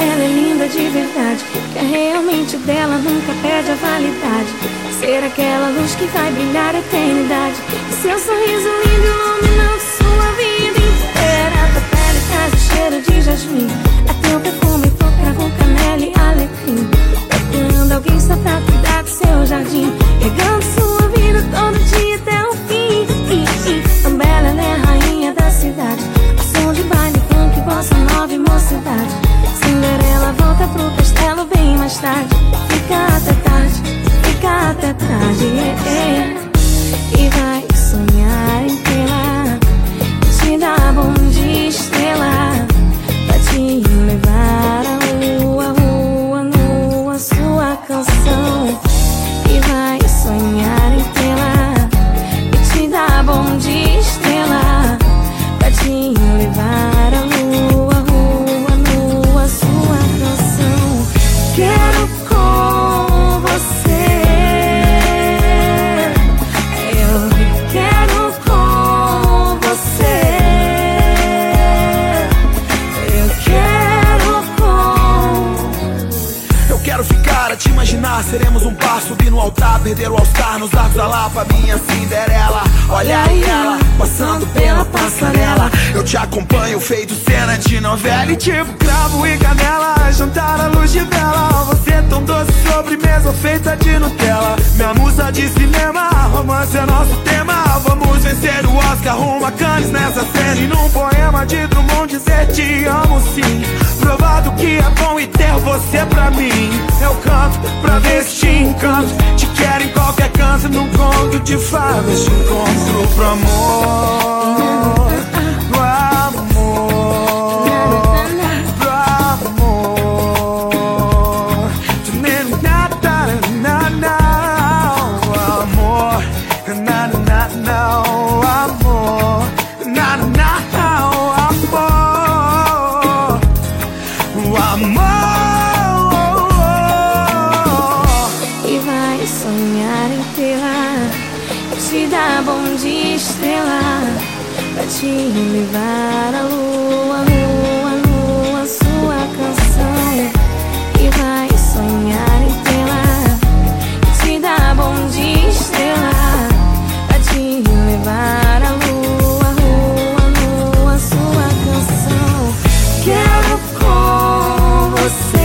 ela é linda de verdade. Que é realmente dela nunca perde a validade. Ser aquela luz que vai brilhar a eternidade. Seu sorriso lindo iluminando sua vida inteira. Tua pele traz o cheiro de jasmim. É teu perfume, flor, cravo, canela e alecrim. Procurando alguém só pra cuidar do seu jardim. Fica até tarde, fica até tarde. Yeah, yeah. E vai sonhar Par, subir no altar, perder o All-Star nos arcos da Lapa, minha Cinderela. Olha aí ela, passando pela passarela. Eu te acompanho, feito cena de novela. E tipo cravo e canela, jantar à luz de vela. Você é tão doce, sobremesa feita de Nutella. Minha musa de cinema, romance é nosso tema. Vamos vencer o Oscar, rumo a Cannes nessa cena. E num poema de Drummond dizer te amo sim. Provado que é bom e ter você pra mim. Eu canto pra ver se te encanto. Te quero em qualquer canto, num conto de fadas. Te encontro pro amor. e sonhar em tê-la. Te dar bom de estrela pra te levar à lua, lua, lua, sua canção. E vai sonhar em tê-la. Te dar bom de estrela pra te levar à lua, lua, lua, sua canção. Quero com você.